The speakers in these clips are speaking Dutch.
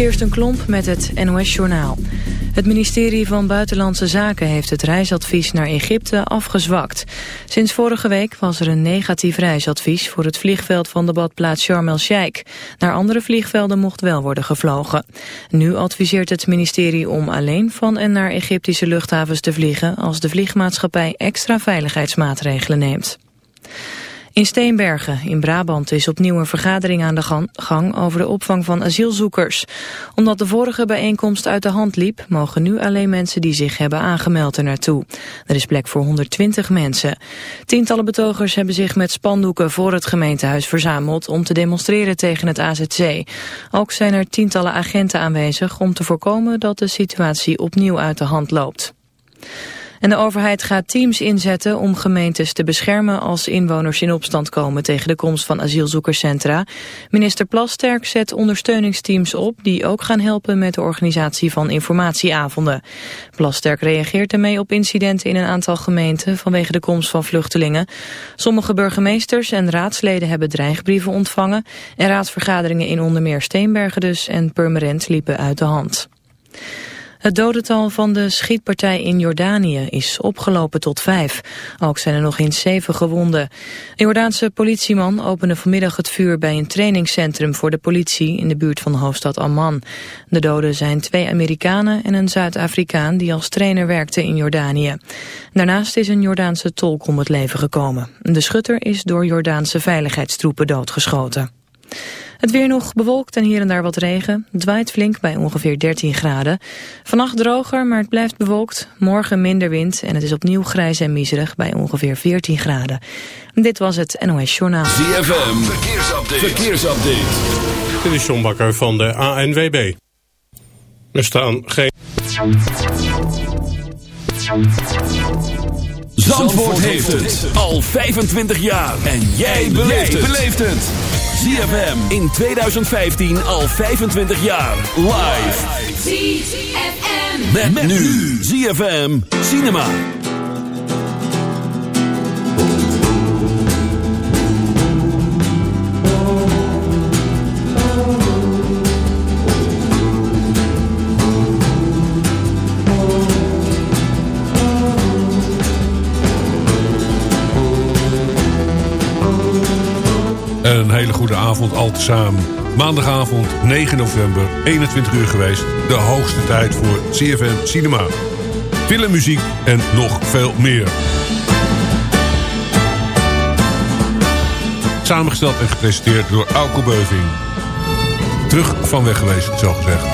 Kirsten Klomp met het NOS-journaal. Het ministerie van Buitenlandse Zaken heeft het reisadvies naar Egypte afgezwakt. Sinds vorige week was er een negatief reisadvies voor het vliegveld van de badplaats Sharm el-Sheikh. Naar andere vliegvelden mocht wel worden gevlogen. Nu adviseert het ministerie om alleen van en naar Egyptische luchthavens te vliegen als de vliegmaatschappij extra veiligheidsmaatregelen neemt. In Steenbergen in Brabant is opnieuw een vergadering aan de gang over de opvang van asielzoekers. Omdat de vorige bijeenkomst uit de hand liep, mogen nu alleen mensen die zich hebben aangemeld er naartoe. Er is plek voor 120 mensen. Tientallen betogers hebben zich met spandoeken voor het gemeentehuis verzameld om te demonstreren tegen het AZC. Ook zijn er tientallen agenten aanwezig om te voorkomen dat de situatie opnieuw uit de hand loopt. En de overheid gaat teams inzetten om gemeentes te beschermen als inwoners in opstand komen tegen de komst van asielzoekerscentra. Minister Plasterk zet ondersteuningsteams op die ook gaan helpen met de organisatie van informatieavonden. Plasterk reageert ermee op incidenten in een aantal gemeenten vanwege de komst van vluchtelingen. Sommige burgemeesters en raadsleden hebben dreigbrieven ontvangen en raadsvergaderingen in onder meer Steenbergen dus en Purmerend liepen uit de hand. Het dodental van de schietpartij in Jordanië is opgelopen tot vijf. Ook zijn er nog eens zeven gewonden. Een Jordaanse politieman opende vanmiddag het vuur bij een trainingscentrum voor de politie in de buurt van de hoofdstad Amman. De doden zijn twee Amerikanen en een Zuid-Afrikaan die als trainer werkte in Jordanië. Daarnaast is een Jordaanse tolk om het leven gekomen. De schutter is door Jordaanse veiligheidstroepen doodgeschoten. Het weer nog bewolkt en hier en daar wat regen. Het waait flink bij ongeveer 13 graden. Vannacht droger, maar het blijft bewolkt. Morgen minder wind en het is opnieuw grijs en miserig bij ongeveer 14 graden. Dit was het NOS Journaal. ZFM, verkeersupdate. verkeersupdate. Dit is John Bakker van de ANWB. Er staan geen... Zandvoort heeft het al 25 jaar. En jij beleeft het. ZFM in 2015 al 25 jaar. Live. ZFM. Met, met nu. ZFM Cinema. Avond al tezamen. Maandagavond 9 november, 21 uur geweest. De hoogste tijd voor CFM Cinema. Filmmuziek en nog veel meer. Samengesteld en gepresenteerd door Auko Beuving. Terug van weg geweest, zo gezegd.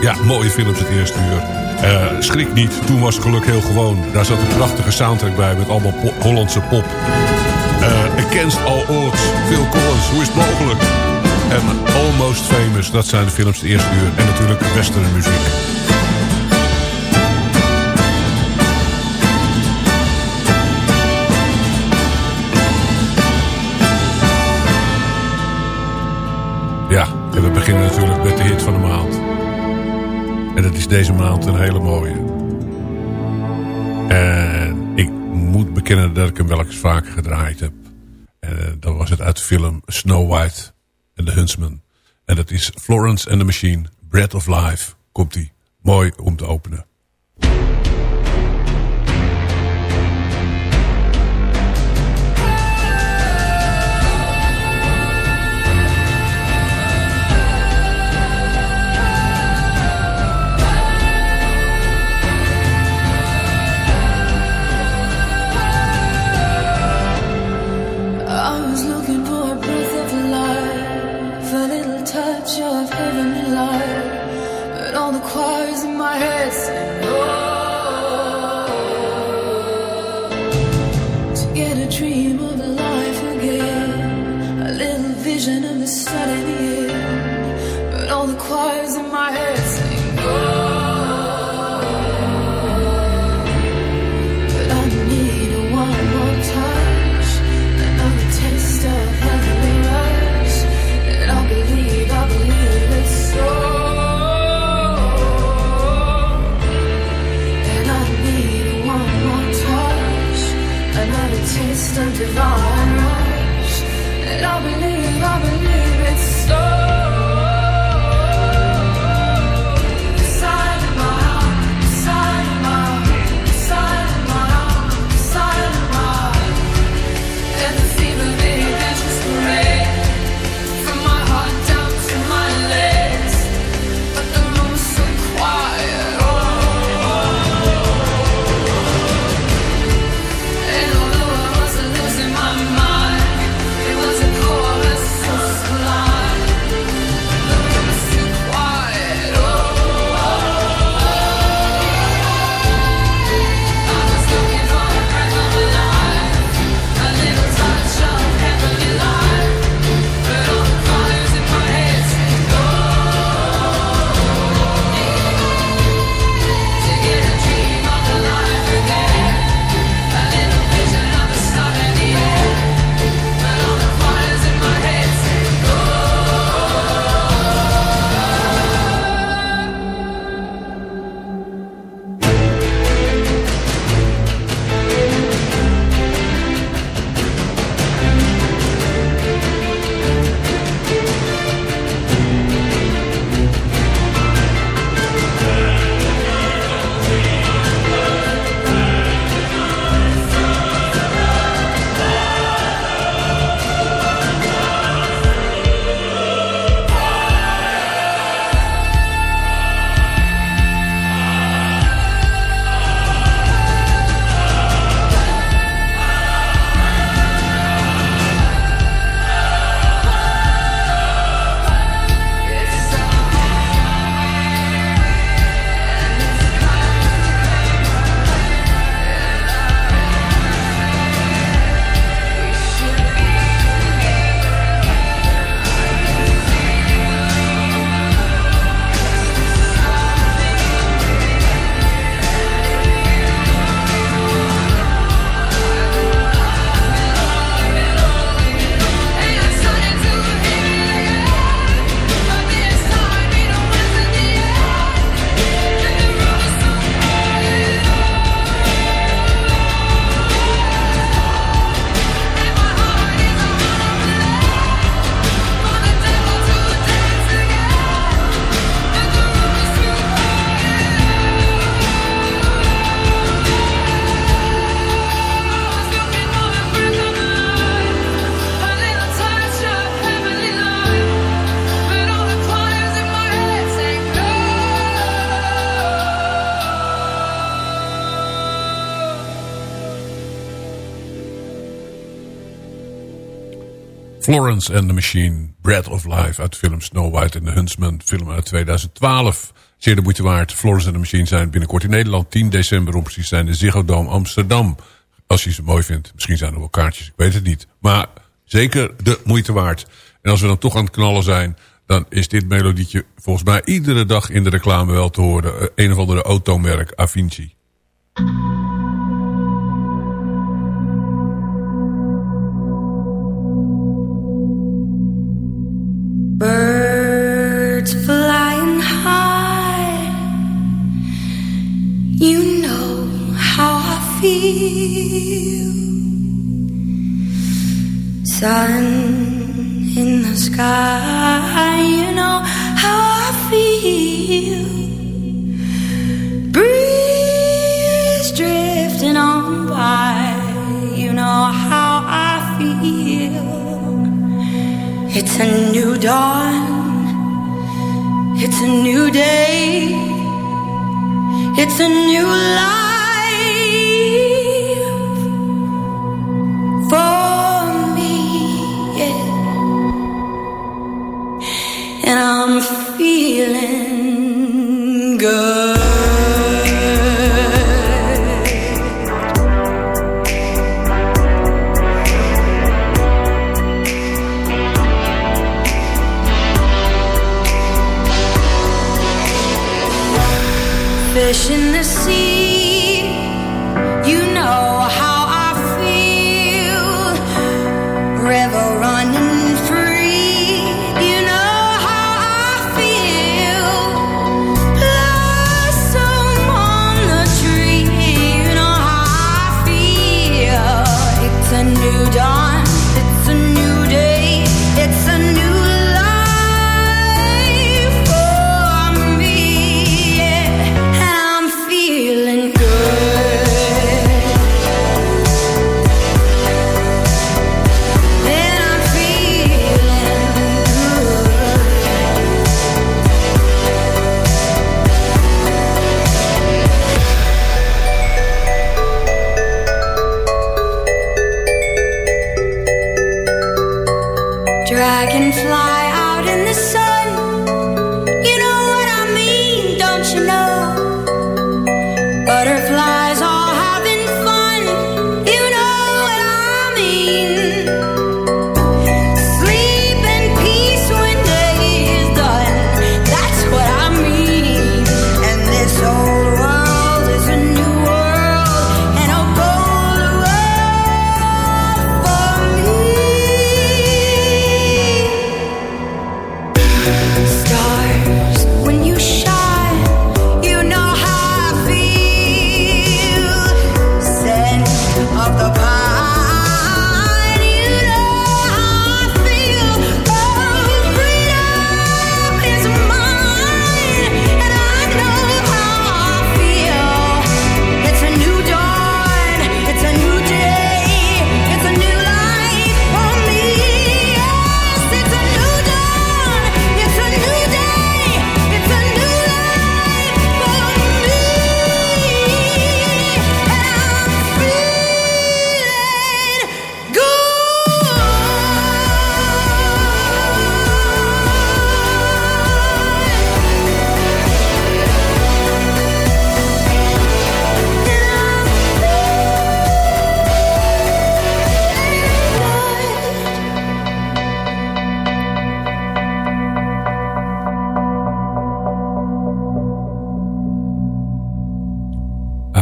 Ja, mooie films het eerste uur. Uh, schrik niet, toen was geluk heel gewoon. Daar zat een prachtige soundtrack bij met allemaal Hollandse pop. Uh, Against All Odds, Phil Collins, hoe is het mogelijk? En Almost Famous, dat zijn de films de eerste uur. En natuurlijk western muziek. Ja, en we beginnen natuurlijk met de hit van de maand. En dat is deze maand een hele mooie. En moet bekennen dat ik hem wel eens vaker gedraaid heb. Film Snow White en The Huntsman. En dat is Florence and the Machine, Breath of Life. Komt die mooi om te openen. Florence and the Machine, Bread of Life uit de film Snow White and the Huntsman, film uit 2012. Zeer de moeite waard. Florence and the Machine zijn binnenkort in Nederland. 10 december om precies zijn de Ziggo Dome Amsterdam. Als je ze mooi vindt. Misschien zijn er wel kaartjes, ik weet het niet. Maar zeker de moeite waard. En als we dan toch aan het knallen zijn... dan is dit melodietje volgens mij iedere dag in de reclame wel te horen. Eh, een of andere automerk, Avinci. Birds flying high, you know how I feel. Sun in the sky, you know how I feel. Breeze drifting on by, It's a new dawn. It's a new day. It's a new life for me. Yeah. And I'm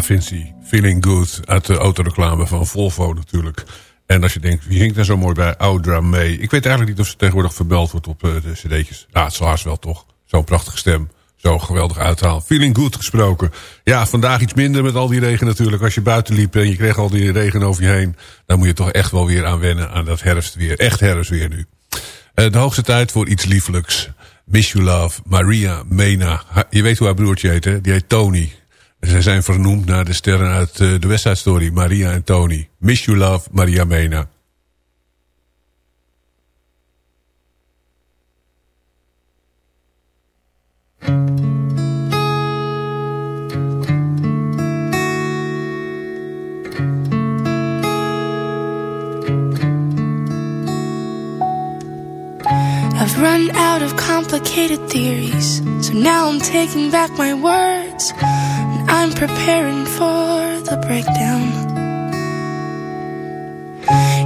Avinci, Feeling Good uit de autoreclame van Volvo natuurlijk. En als je denkt, wie hinkt daar zo mooi bij Audra mee? Ik weet eigenlijk niet of ze tegenwoordig verbeld wordt op eh, de cd'tjes. Ja, het zal haast wel toch. Zo'n prachtige stem. Zo'n geweldig uithaal. Feeling Good gesproken. Ja, vandaag iets minder met al die regen natuurlijk. Als je buiten liep en je kreeg al die regen over je heen... dan moet je toch echt wel weer aan wennen aan dat herfstweer. Echt herfstweer nu. Eh, de hoogste tijd voor iets liefelijks. Miss You Love, Maria Mena. Je weet hoe haar broertje heet? Die heet Tony. Zij zijn vernoemd naar de sterren uit eh, de West Side Story. Maria en Tony. Miss You Love, Maria Mena. run out of complicated theories. So now I'm taking back my words. I'm preparing for the breakdown.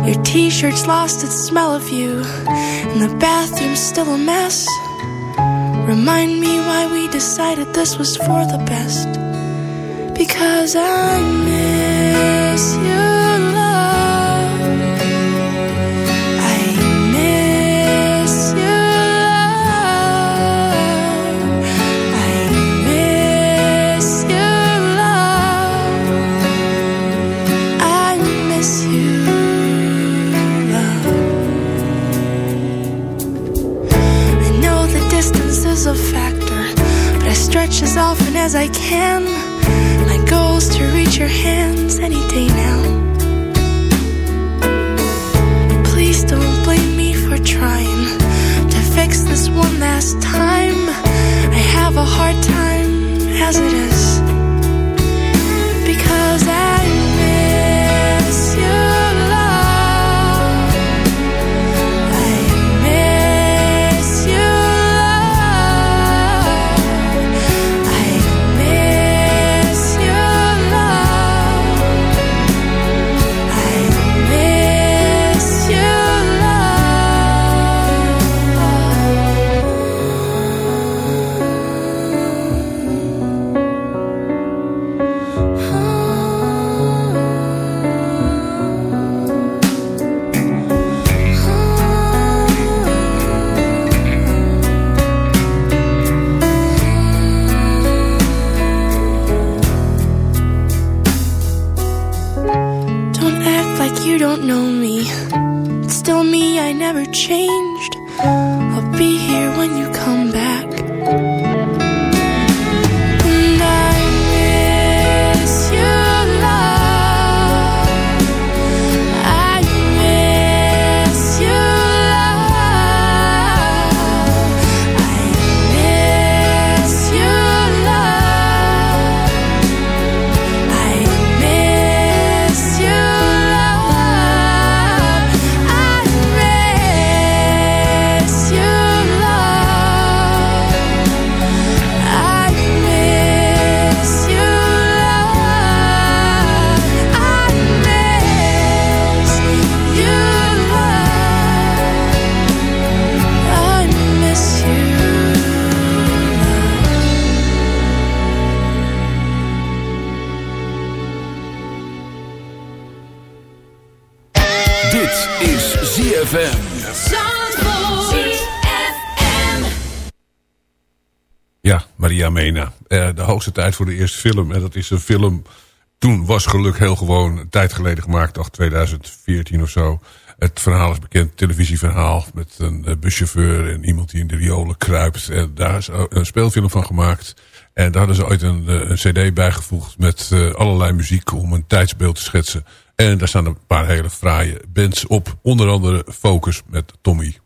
Your t shirt's lost its smell of you. And the bathroom's still a mess. Remind me why we decided this was for the best. Because I miss you. As often as I can. My goal's to reach your hands any day now. Please don't blame me for trying to fix this one last time. I have a hard time as it is. Tijd voor de eerste film. En dat is een film, toen was geluk heel gewoon, een tijd geleden gemaakt, dacht 2014 of zo. Het verhaal is bekend, televisieverhaal met een eh, buschauffeur en iemand die in de riolen kruipt. En daar is een speelfilm van gemaakt. En daar hadden ze ooit een, eh, cd bijgevoegd met allerlei muziek om een tijdsbeeld te schetsen. En daar staan een paar hele fraaie bands op. Onder andere Focus met Tommy.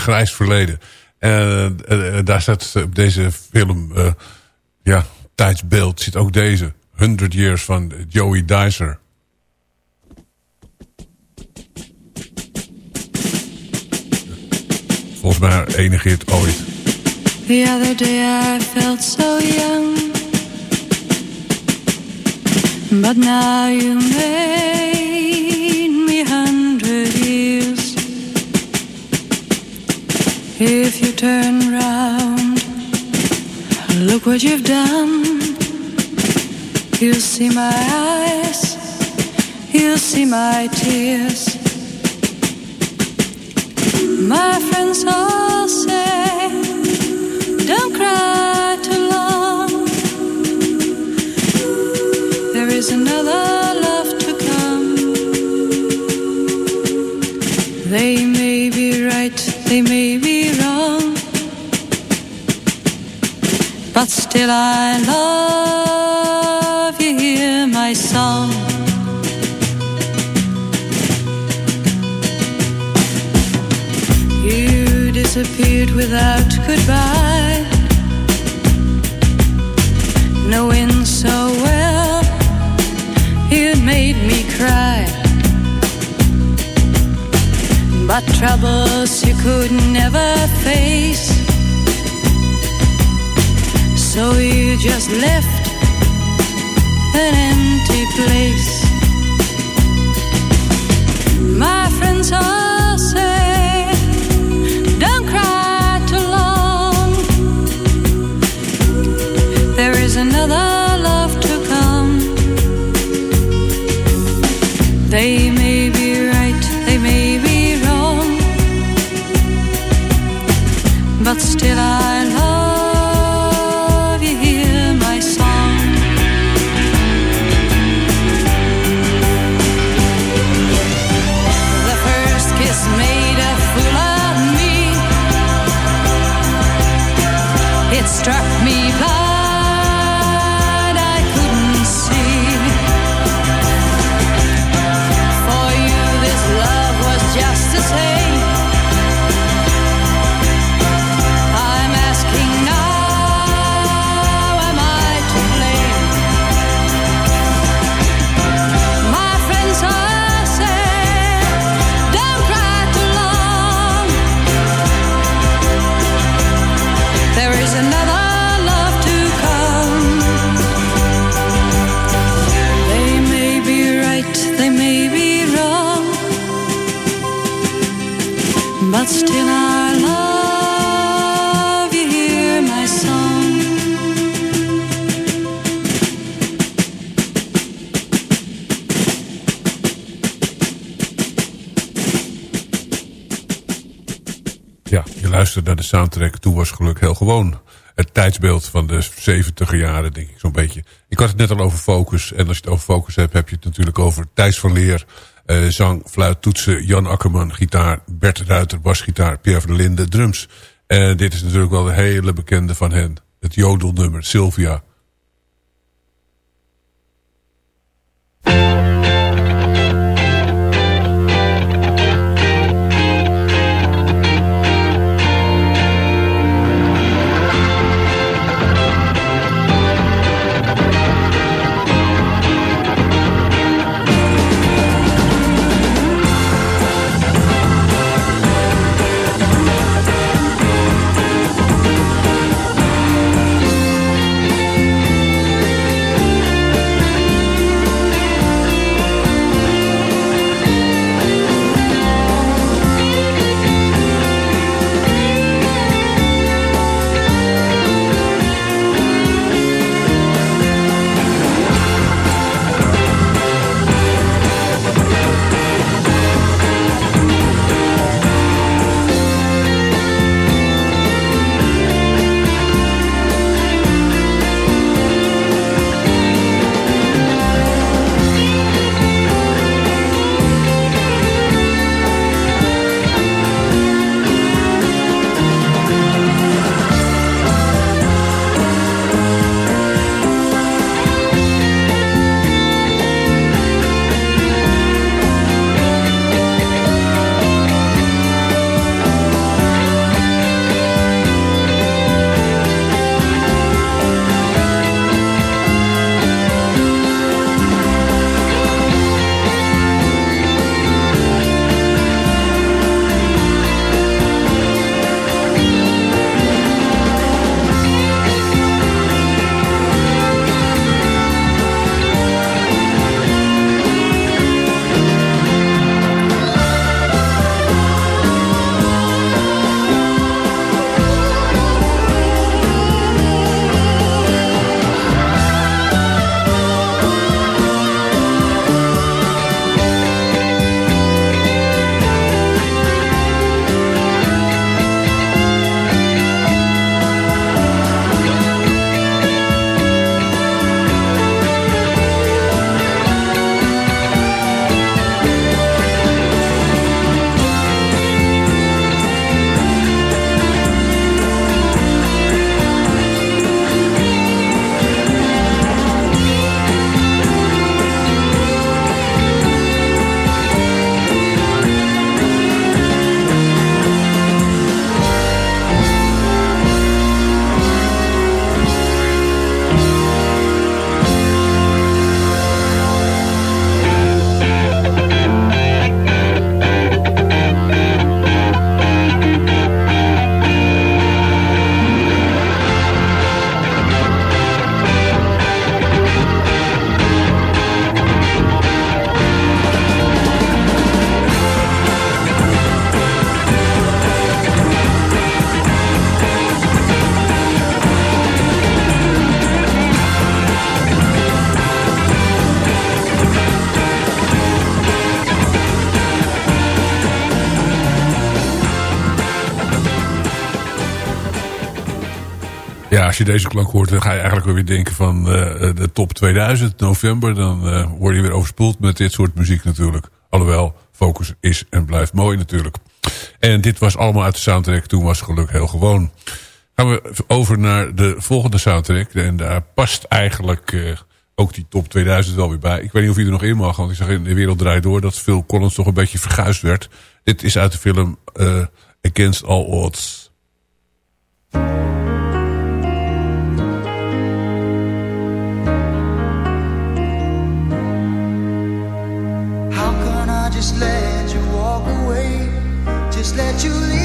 Grijs verleden. En eh, eh, daar staat op deze film... eh, ja, tijdsbeeld zit ook deze. 100 Years van Joey Dicer. Volgens mij enige hit ooit. The other day I felt so young But now you made If you turn round Look what you've done. You'll see my eyes You'll see my tears. My friends all still I love you, hear my song. You disappeared without goodbye. Knowing so well you'd made me cry. But troubles you could never face. So you just left an empty place. My friends all say, don't cry too long. There is another naar de soundtrack. Toen was geluk heel gewoon. Het tijdsbeeld van de 70 jaren, denk ik zo'n beetje. Ik had het net al over focus. En als je het over focus hebt, heb je het natuurlijk over Thijs van Leer. eh, zang, fluit, toetsen, Jan Akkerman, gitaar. Bert Ruiter, basgitaar. Pierre van der Linden, drums. En dit is natuurlijk wel de hele bekende van hen. Het jodelnummer, Sylvia. Je deze klank hoort, dan ga je eigenlijk weer denken van de top 2000, november. Dan word je weer overspoeld met dit soort muziek natuurlijk. Alhoewel, focus is en blijft mooi natuurlijk. En dit was allemaal uit de soundtrack. Toen was geluk heel gewoon. Gaan we over naar de volgende soundtrack. En daar past eigenlijk ook die top 2000 wel weer bij. Ik weet niet of je er nog in mag, want ik zag in De Wereld Draait Door... dat Phil Collins toch een beetje verguisd werd. Dit is uit de film Against All Odds. Leave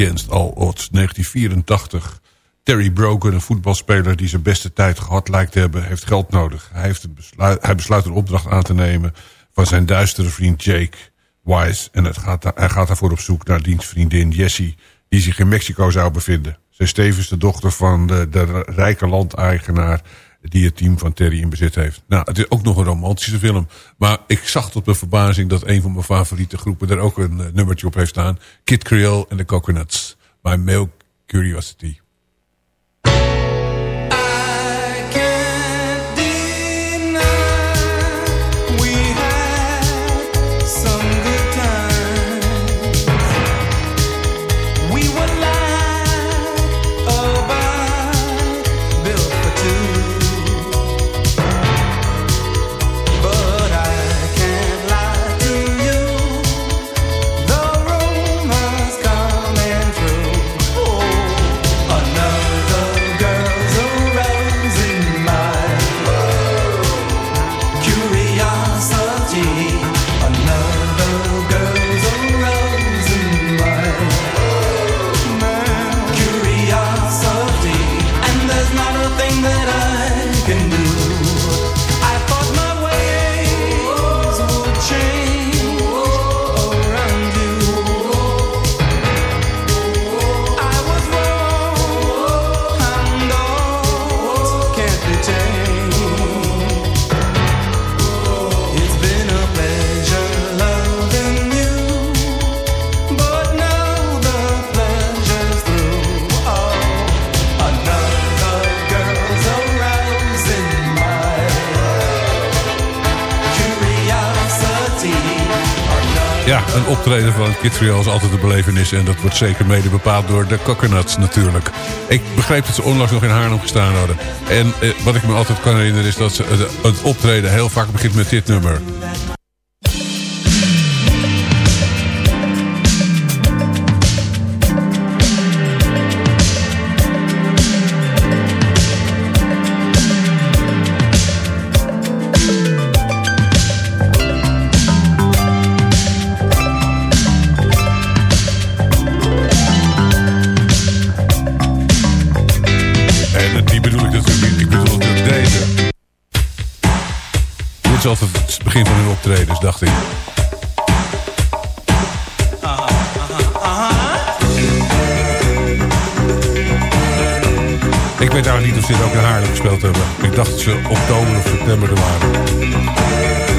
Against All Odds 1984. Terry Brogan, een voetbalspeler die zijn beste tijd gehad lijkt te hebben... heeft geld nodig. Hij, heeft besluit, hij besluit een opdracht aan te nemen... van zijn duistere vriend Jake Wise. En het gaat, hij gaat daarvoor op zoek naar diens vriendin Jessie... die zich in Mexico zou bevinden. Zij tevens de dochter van de, de rijke landeigenaar... die het team van Terry in bezit heeft. Nou, het is ook nog een romantische film. Maar ik zag tot mijn verbazing dat een van mijn favoriete groepen... er ook een eh, nummertje op heeft staan. Kid Creole en de Coconuts. My Male Curiosity. Kid Creole is altijd een belevenis. En dat wordt zeker mede bepaald door de Coconuts natuurlijk. Ik begreep dat ze onlangs nog in Haarlem gestaan hadden. En eh, wat ik me altijd kan herinneren is dat ze, het optreden heel vaak begint met dit nummer. Dacht ik. Ik weet eigenlijk niet of ze dit ook in Haarlem gespeeld hebben. Ik dacht dat ze oktober of september er waren.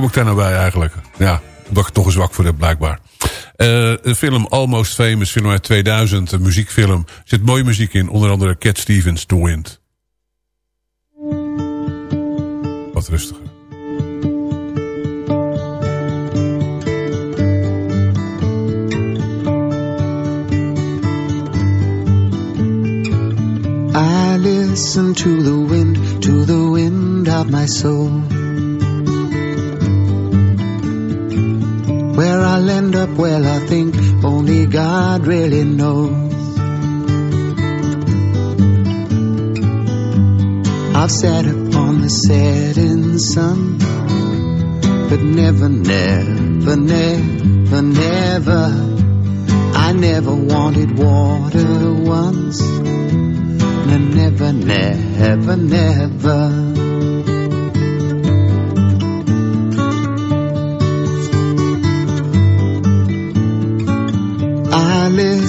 Kom ik daar nou bij eigenlijk? Ja, omdat ik toch een zwak voor heb blijkbaar. Eh, de film Almost Famous, film uit 2000, een muziekfilm. Er zit mooie muziek in, onder andere Cat Stevens, The Wind. Wat rustiger. I listen to the wind, to the wind of my soul. Where I'll end up, well, I think only God really knows. I've sat upon the setting sun, but never, never, never, never. I never wanted water once. No, never, never, never.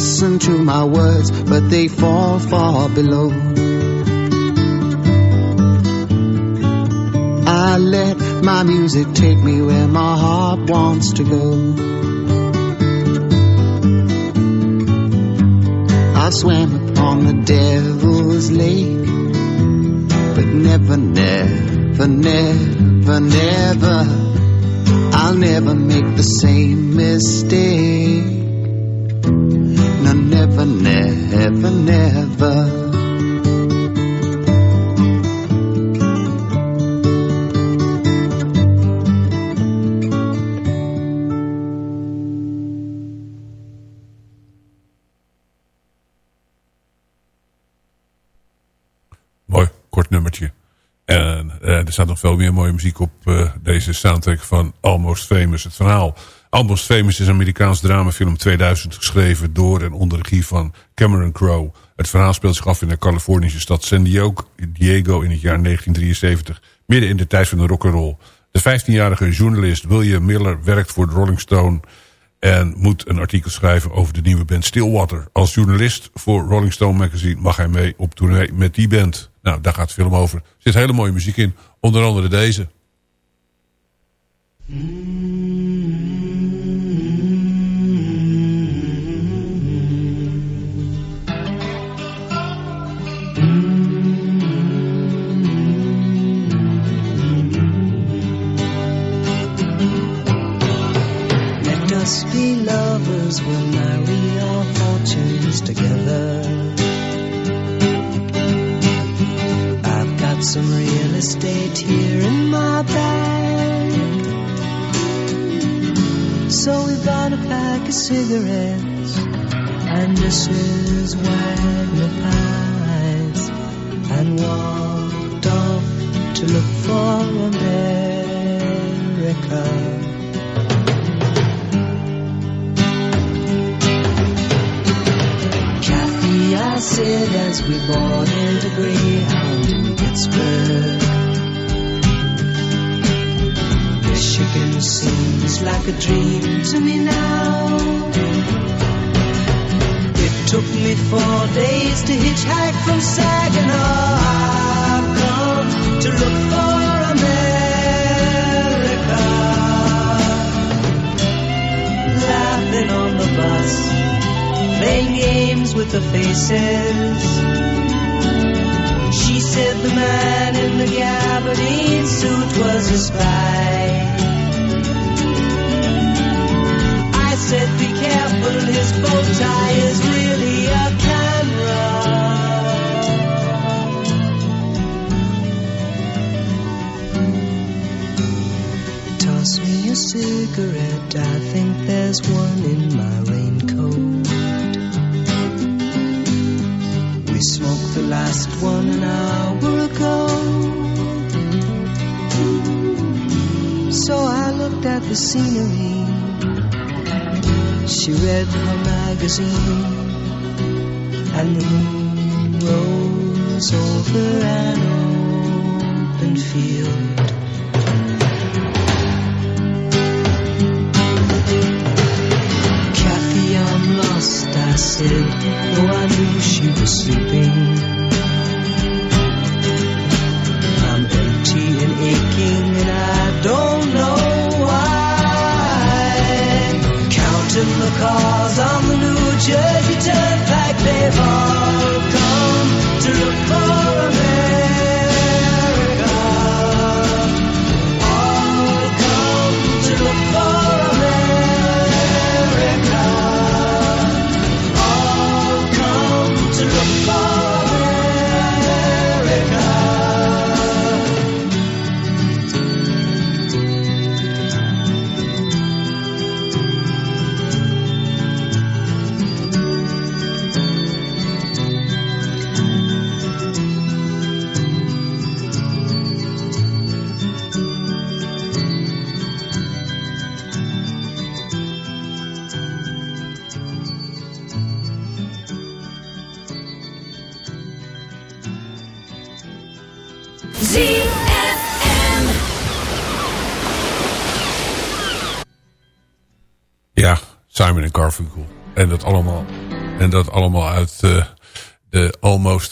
Listen to my words, but they fall far below. I let my music take me where my heart wants to go. I've swam upon the devil's lake, but never, never, never, never. I'll never make the same mistake. Never, never. En eh, er staat nog veel meer mooie muziek op eh, deze soundtrack van Almost Famous. Het verhaal Almost Famous is een Amerikaans dramafilm 2000 geschreven door en onder regie van Cameron Crowe. Het verhaal speelt zich af in de Californische stad San Diego, in het jaar 1973, midden in de tijd van de rock'n'roll. De 15-jarige journalist William Miller werkt voor de Rolling Stone en moet een artikel schrijven over de nieuwe band Stillwater. Als journalist voor Rolling Stone Magazine mag hij mee op tournee met die band. Nou, daar gaat de film over. Er zit hele mooie muziek in, onder andere deze. Let us be lovers, we'll marry our fortunes together. I've got some real estate here in my bag. So we bought a pack of cigarettes and Mrs. Wagner pies and walked off to look for America. As we boarded a Greyhound in Pittsburgh. Michigan seems like a dream to me now. It took me four days to hitchhike from Saginaw. I've come to look for America. Laughing on the bus, playing games with the faces. She said the man in the gabardine suit was a spy. I said, be careful, his bow tie is really a camera. Toss me a cigarette, I think there's one in my scenery. She read her magazine, and the moon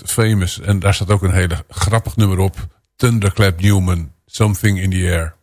Famous. En daar staat ook een hele grappig nummer op. Thunderclap Newman, Something in the Air.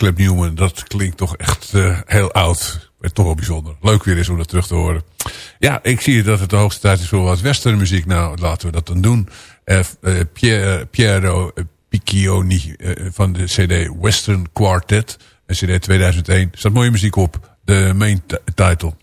Thunderclap Newman, dat klinkt toch echt eh, heel oud. Maar toch wel bijzonder. Leuk weer eens om dat terug te horen. Ja, ik zie dat het de hoogste tijd is voor wat westernmuziek. Nou, laten we dat dan doen. Eh, eh, Pier- Piero Piccioni van de CD Western Quartet. En CD 2001. Er staat mooie muziek op. De main title.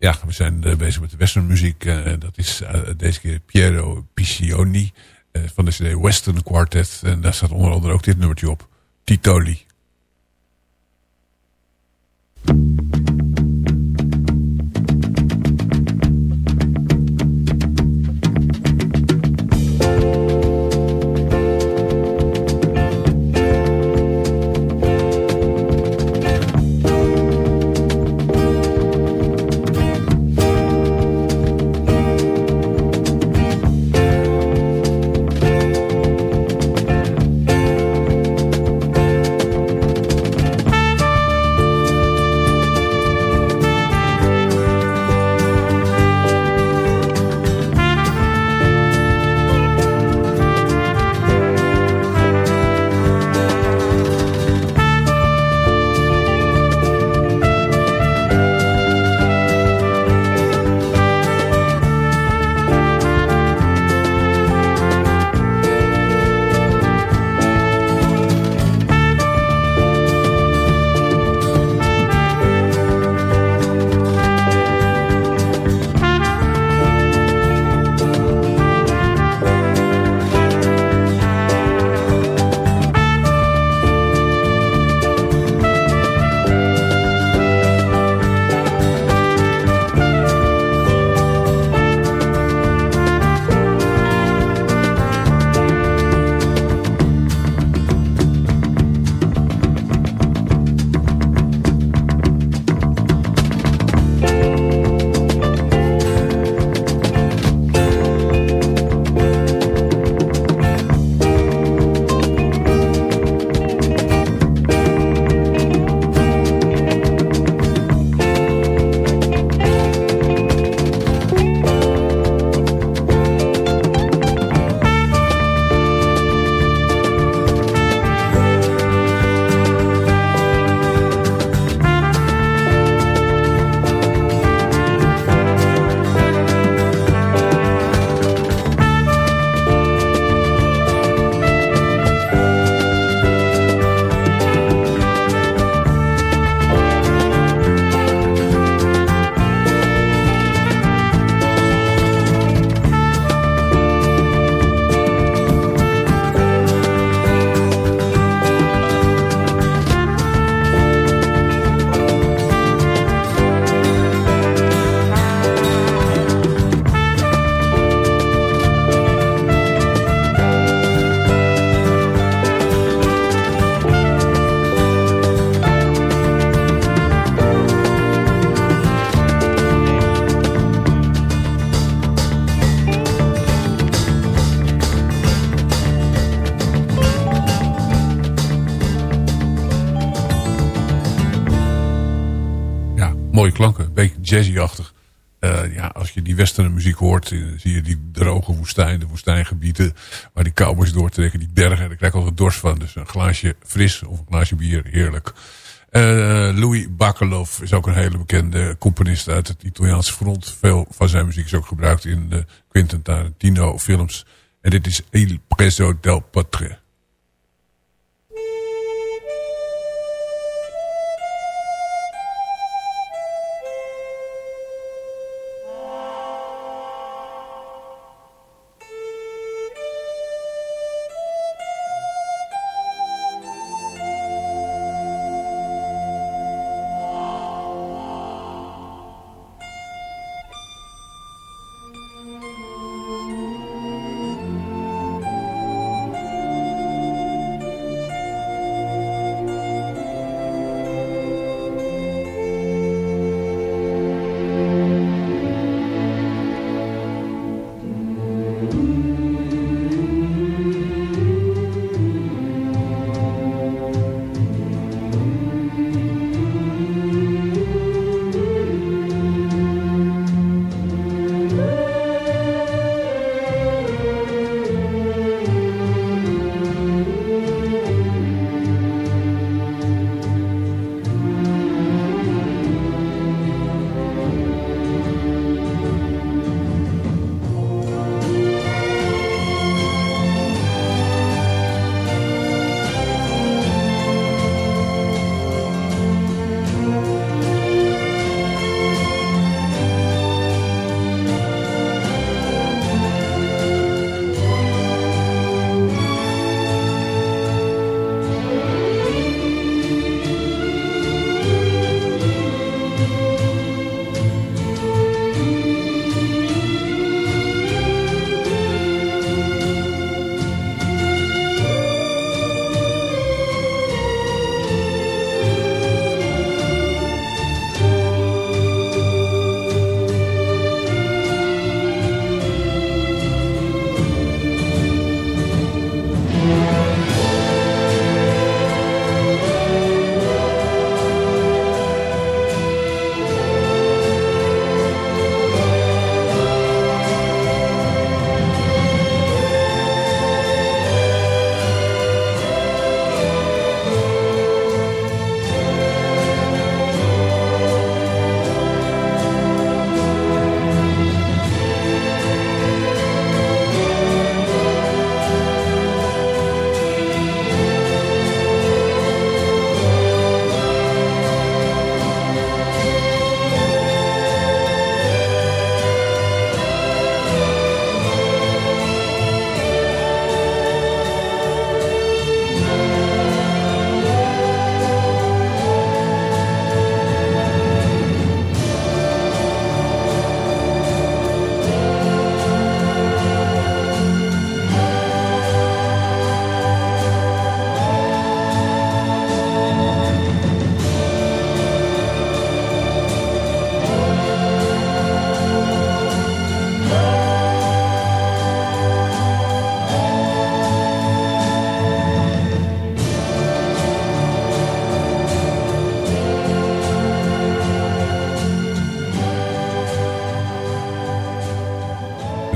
Ja, we zijn eh, bezig met de westernmuziek. eh, dat is eh, deze keer Piero Piccioni van de CD Western Quartet. En daar staat onder andere ook dit nummertje op. Titoli. Mooie klanken. Een beetje jazzy-achtig. Eh, ja, als je die western muziek hoort, eh, zie je die droge woestijn, de woestijngebieden, waar die cowboys doortrekken, die bergen, daar krijg ik altijd dorst van. Dus een glaasje fris of een glaasje bier, heerlijk. Eh, Louis Bacalov is ook een hele bekende componist uit het Italiaanse front. Veel van zijn muziek is ook gebruikt in de Quentin Tarantino films. En dit is Il Preso del Patre.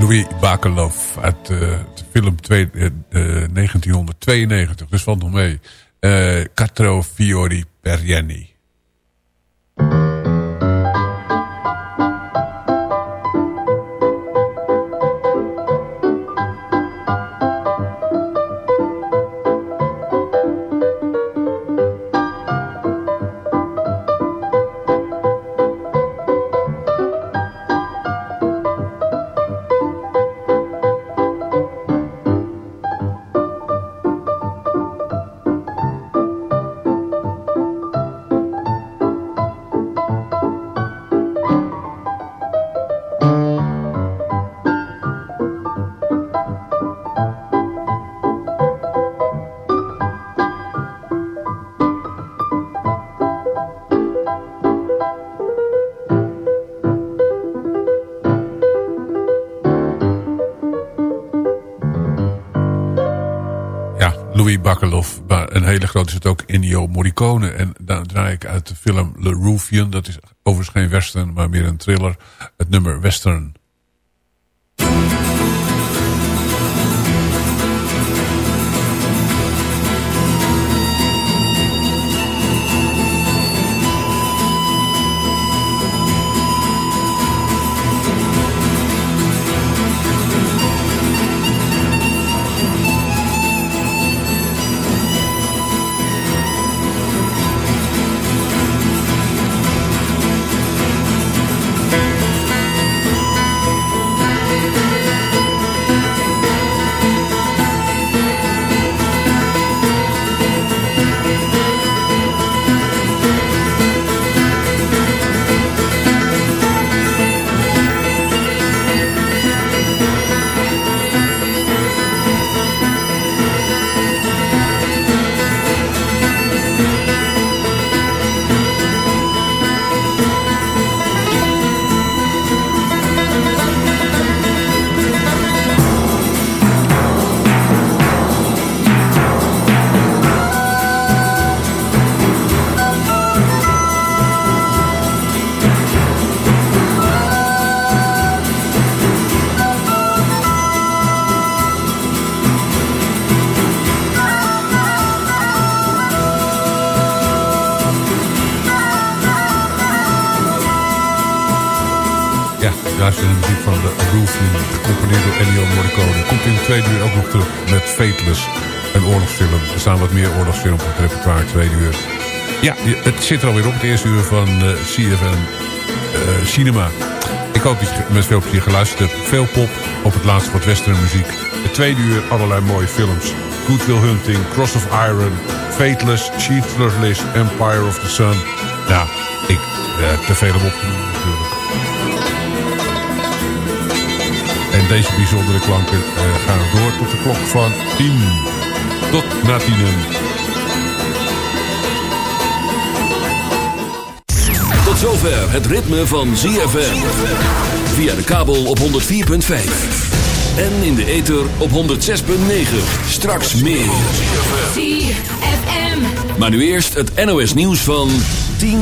Louis Bakelov uit eh, de film twee- eh, eh, 1992. Dus valt nog mee. Eh Quattro Fiori per Morricone. En daar draai ik uit de film Le Ruffian. Dat is Overigens geen western, maar meer een thriller. Het nummer Western. Fateless, een oorlogsfilm. Er staan wat meer oorlogsfilms op het repertoire, tweede uur. Ja, het zit er alweer op, het eerste uur van eh, Cinema. Ik hoop dat je met veel plezier geluisterd hebt. Veel pop, op het laatste wat western muziek. Het tweede uur allerlei mooie films. Good Will Hunting, Cross of Iron, Fateless, Schindler's List, Empire of the Sun. Ja, ik, eh, te veel om op En deze bijzondere klanken eh, gaan door tot de klok van 10. Tot na tienen. Tot zover het ritme van ZFM. Via de kabel op 104.5. En in de ether op 106.9. Straks meer. ZFM. Maar nu eerst het NOS nieuws van 10.